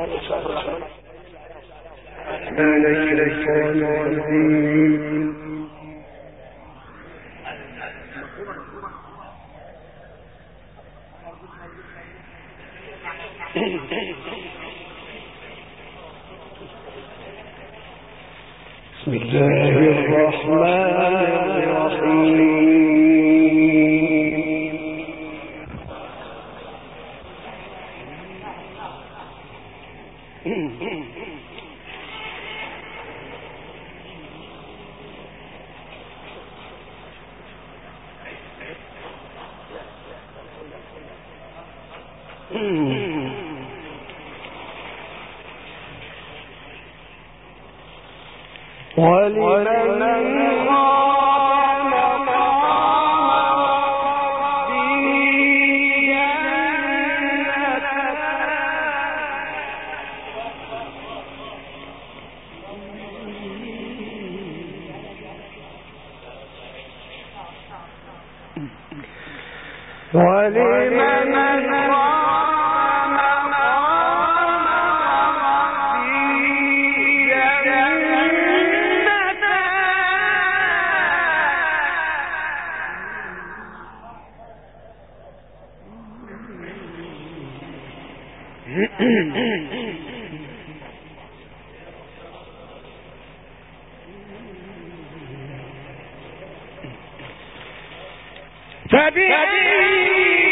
بسم الله الرحمن الرحيم. نبی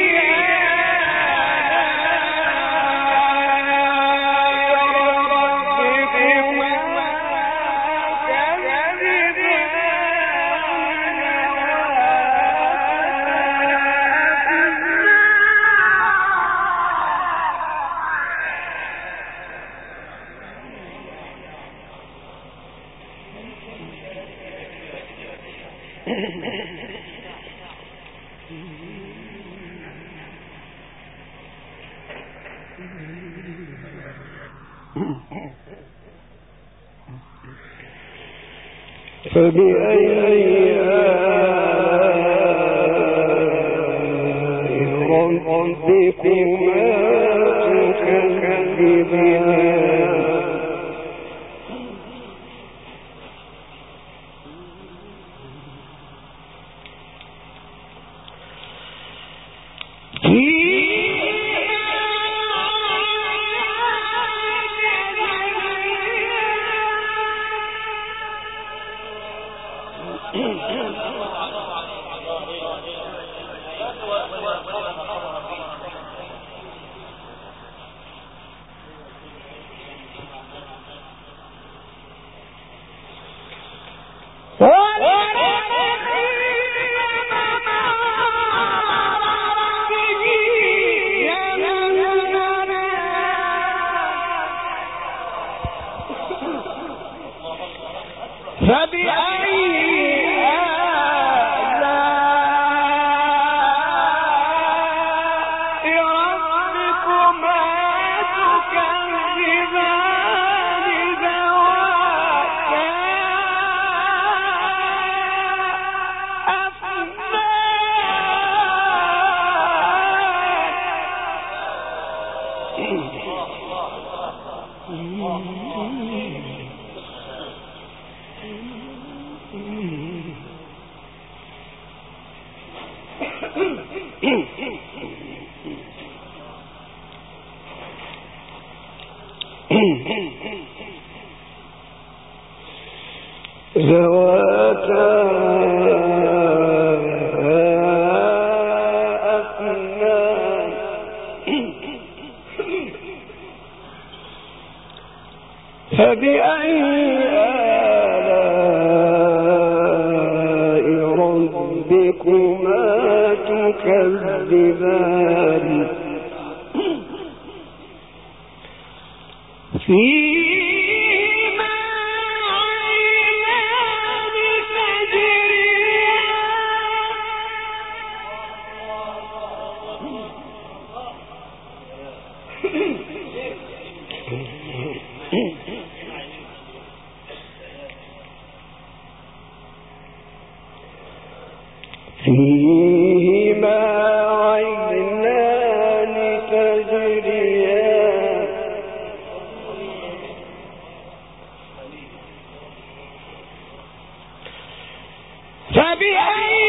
Javier.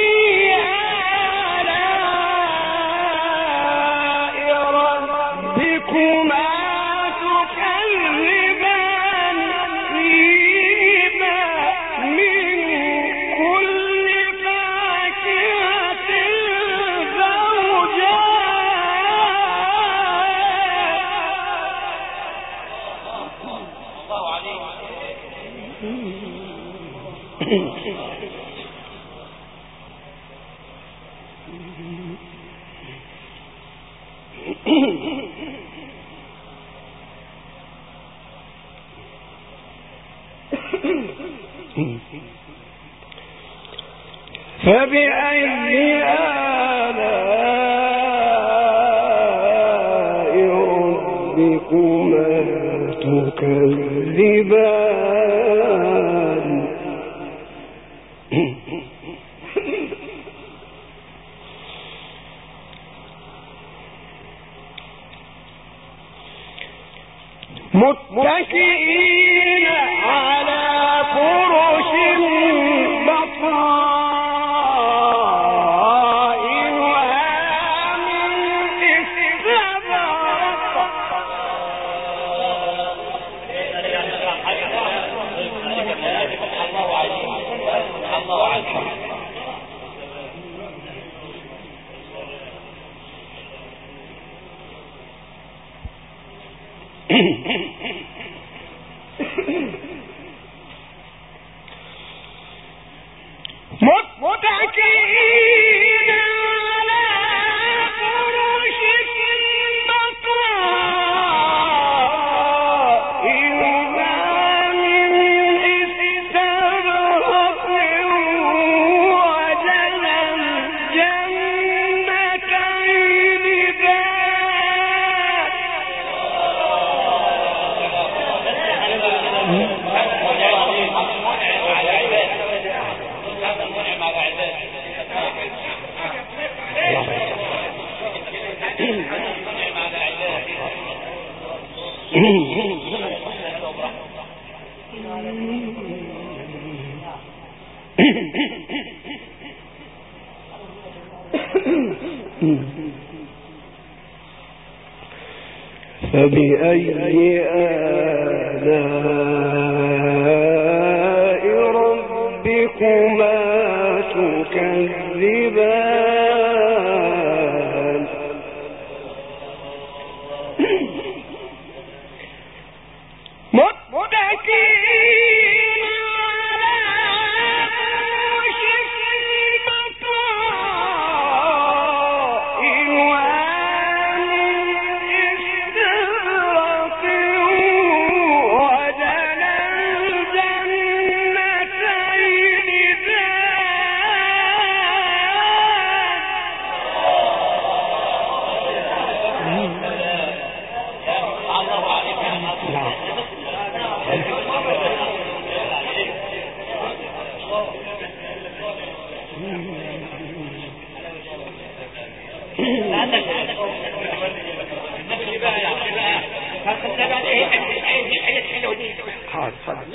حاضر حاضر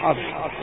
حاضر حاضر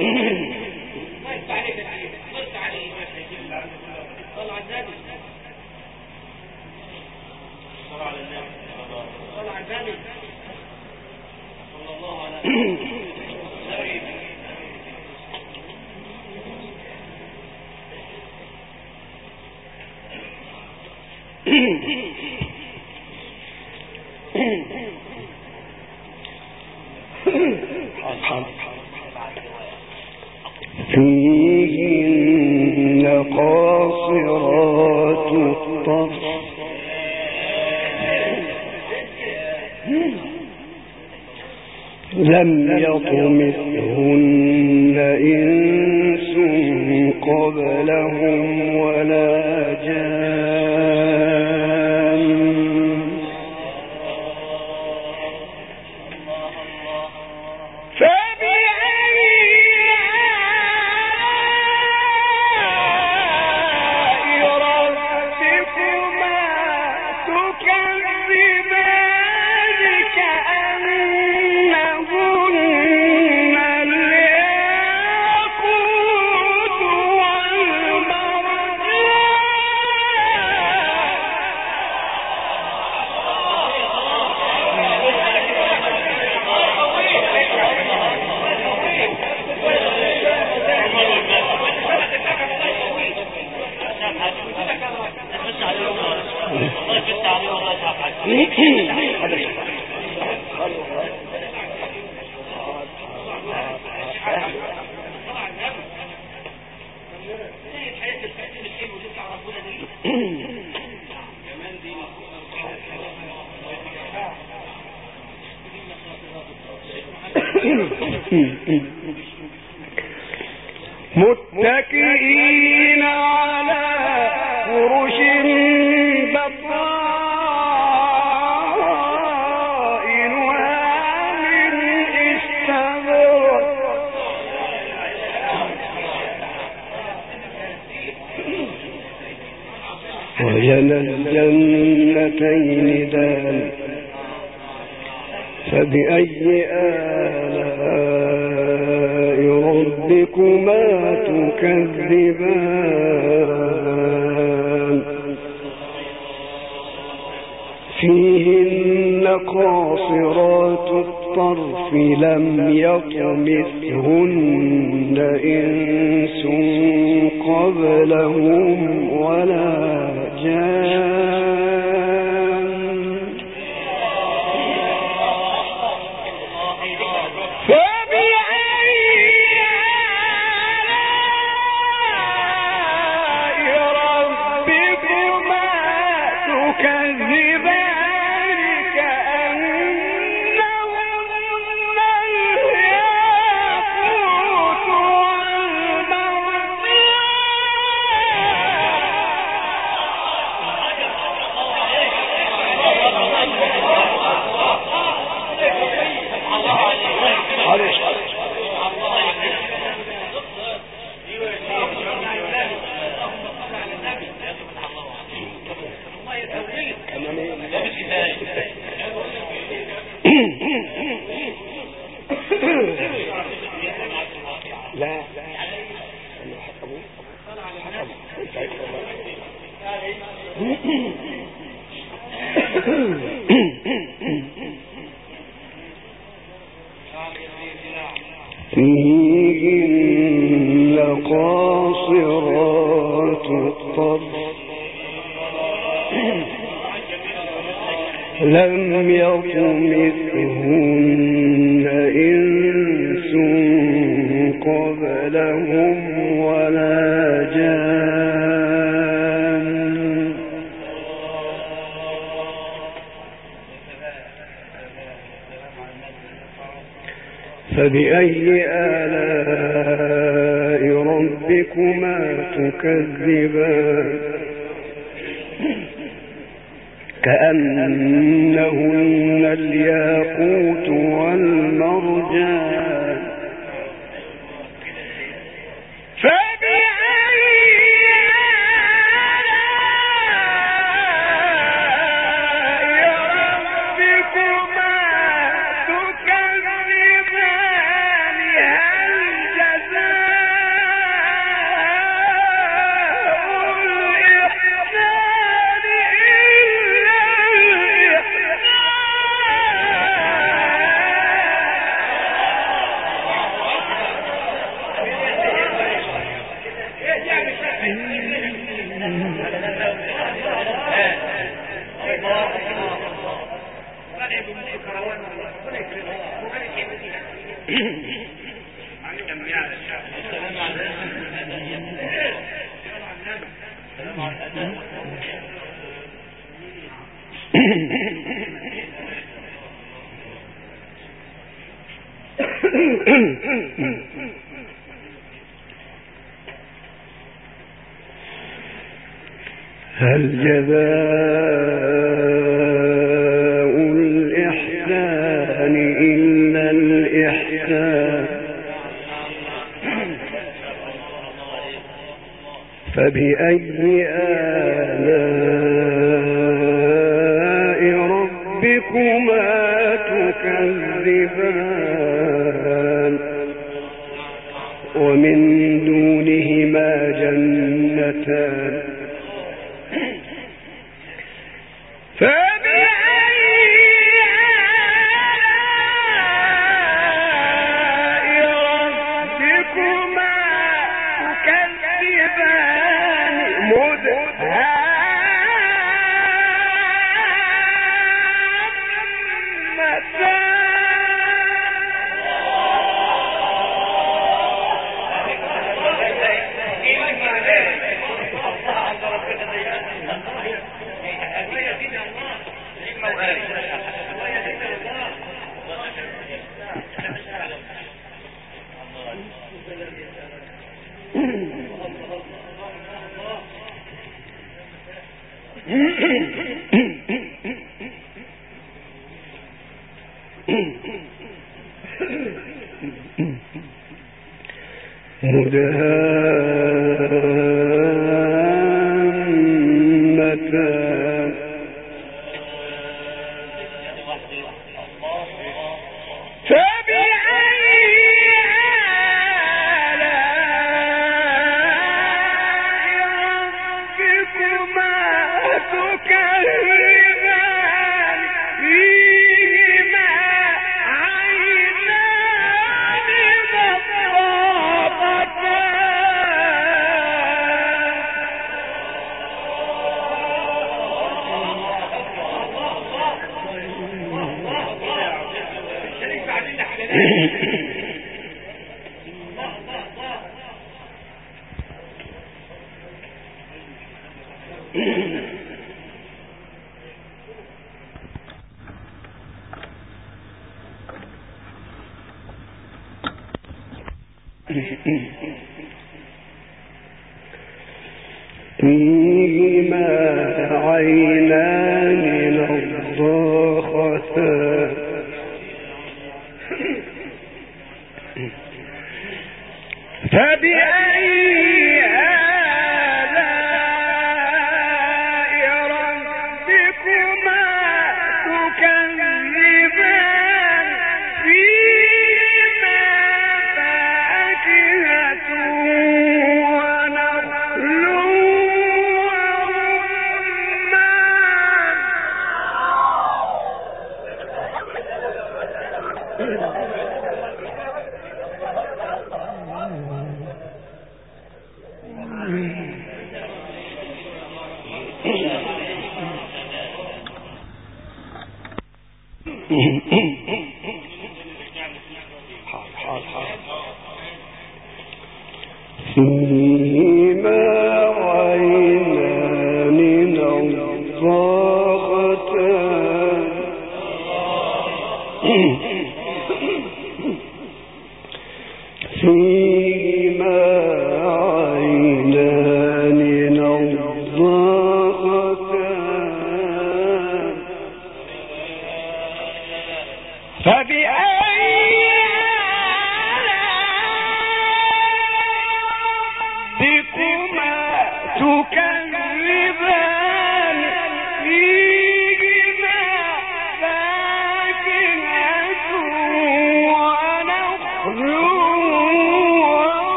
ഈ mm, mm.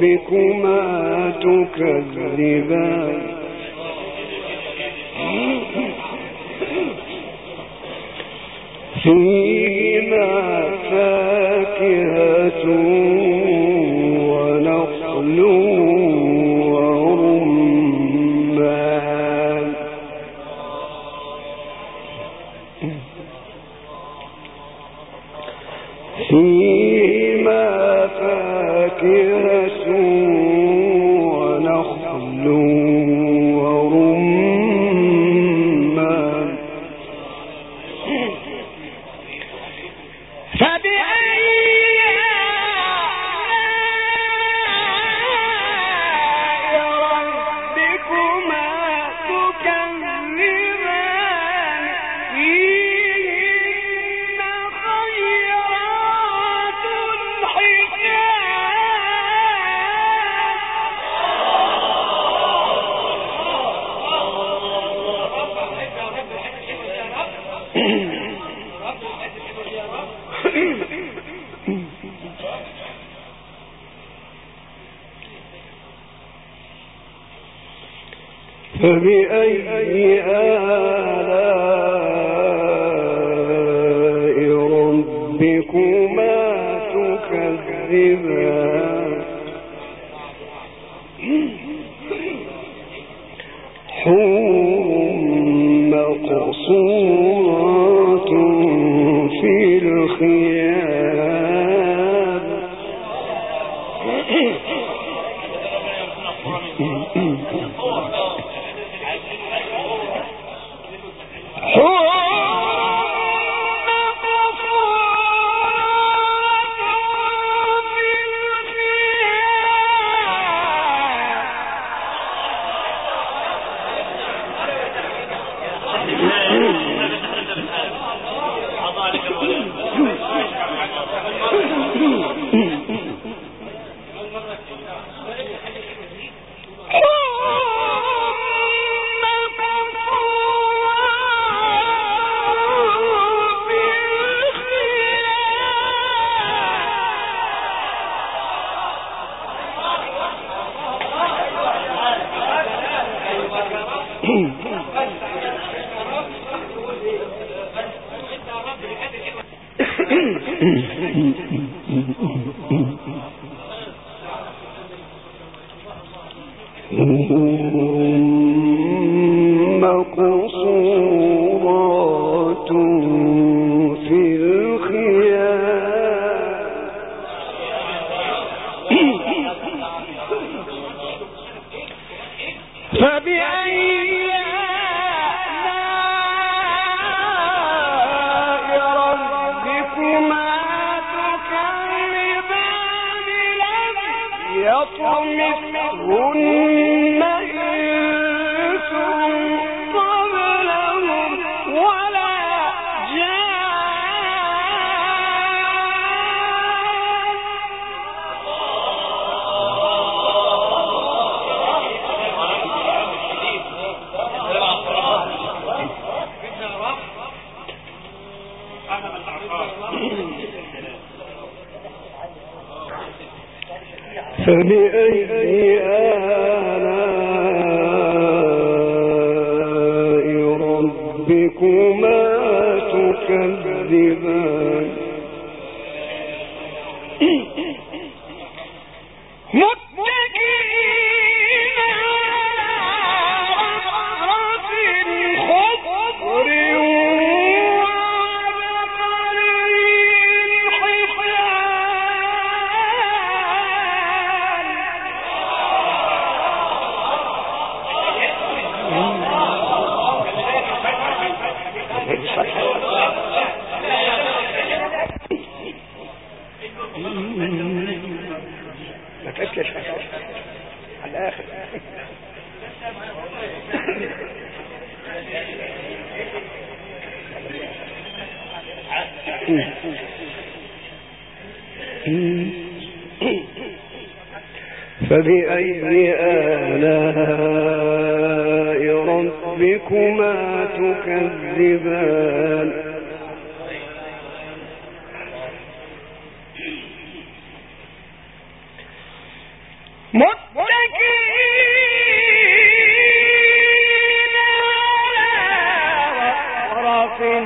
ربكما تكذبان. فيهما خيار فبأي سین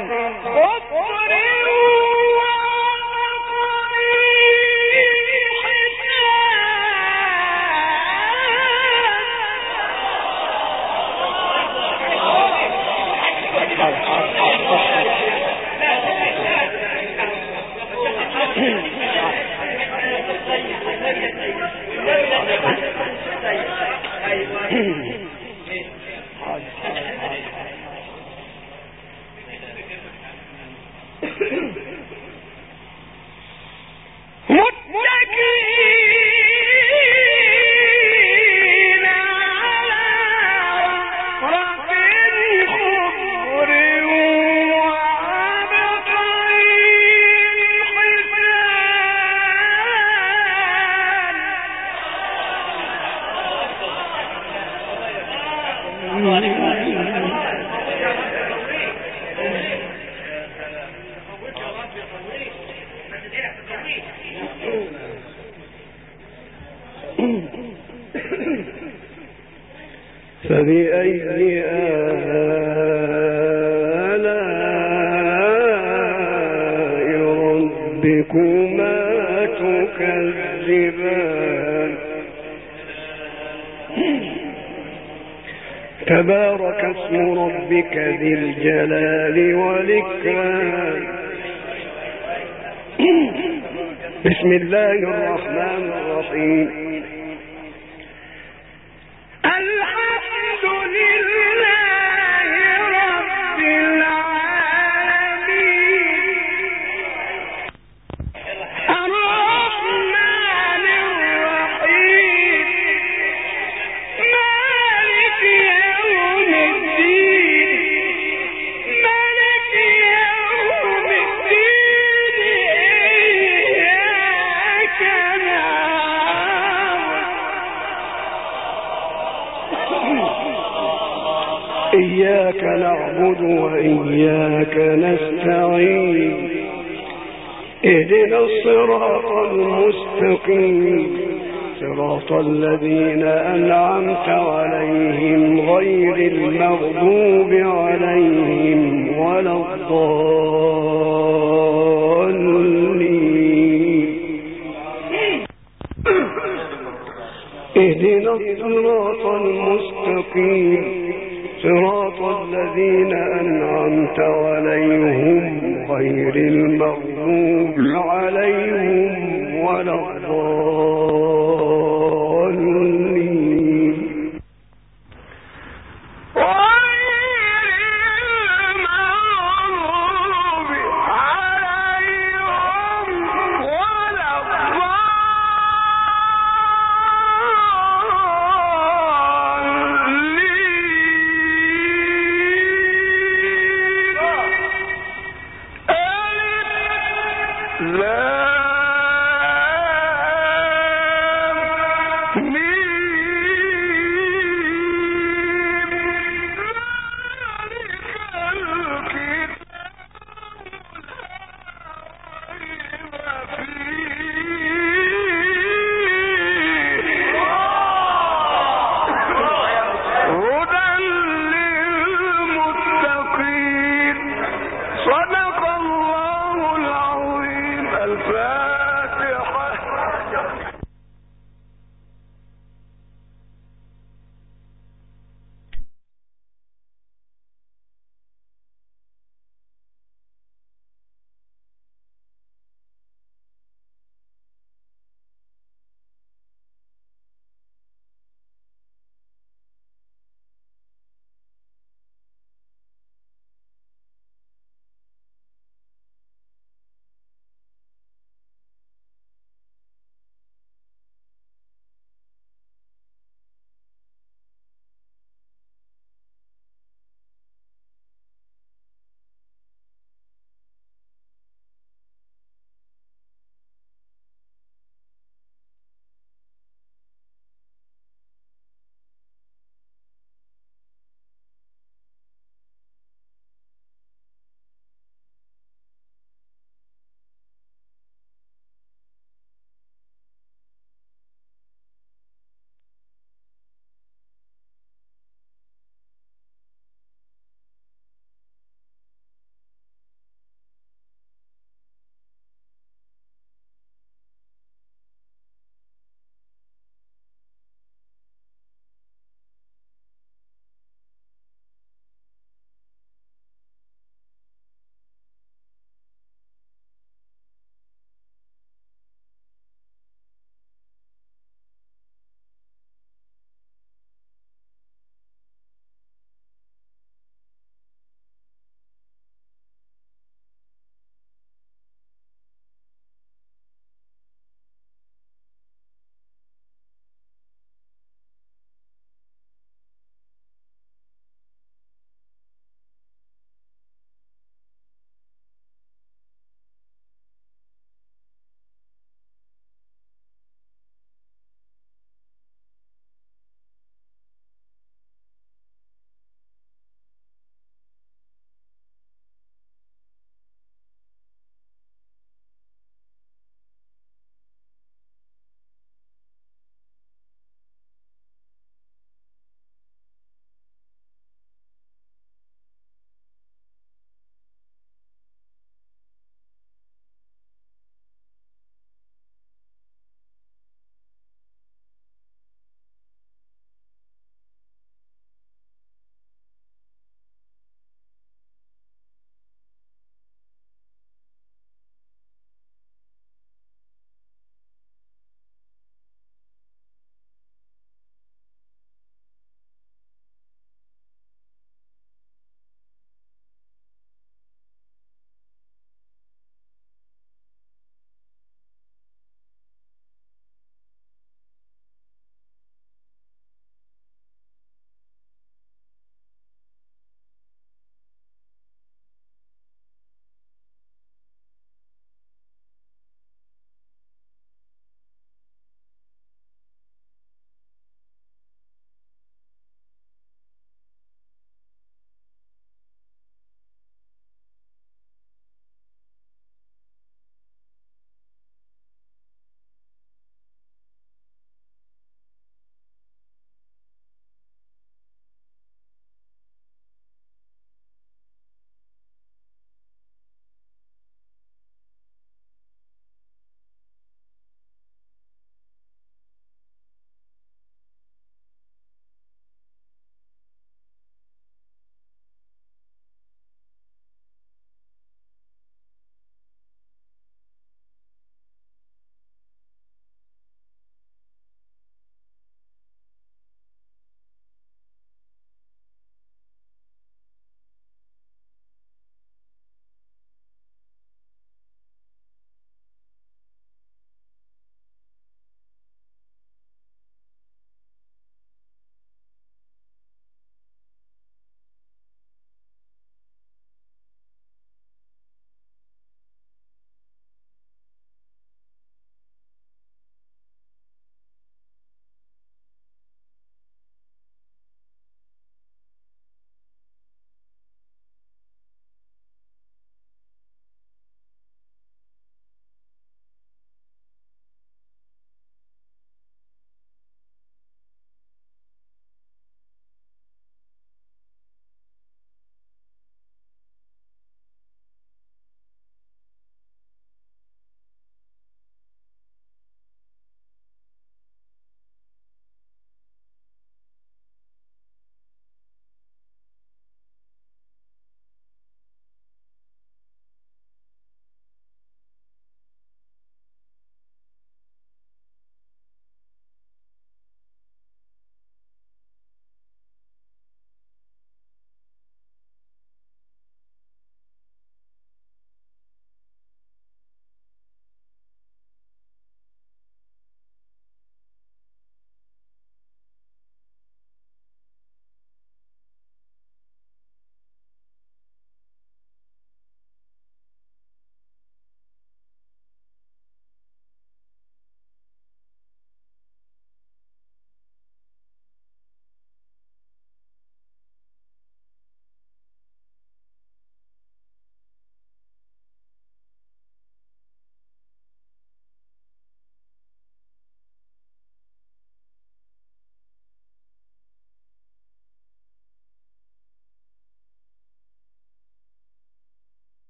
me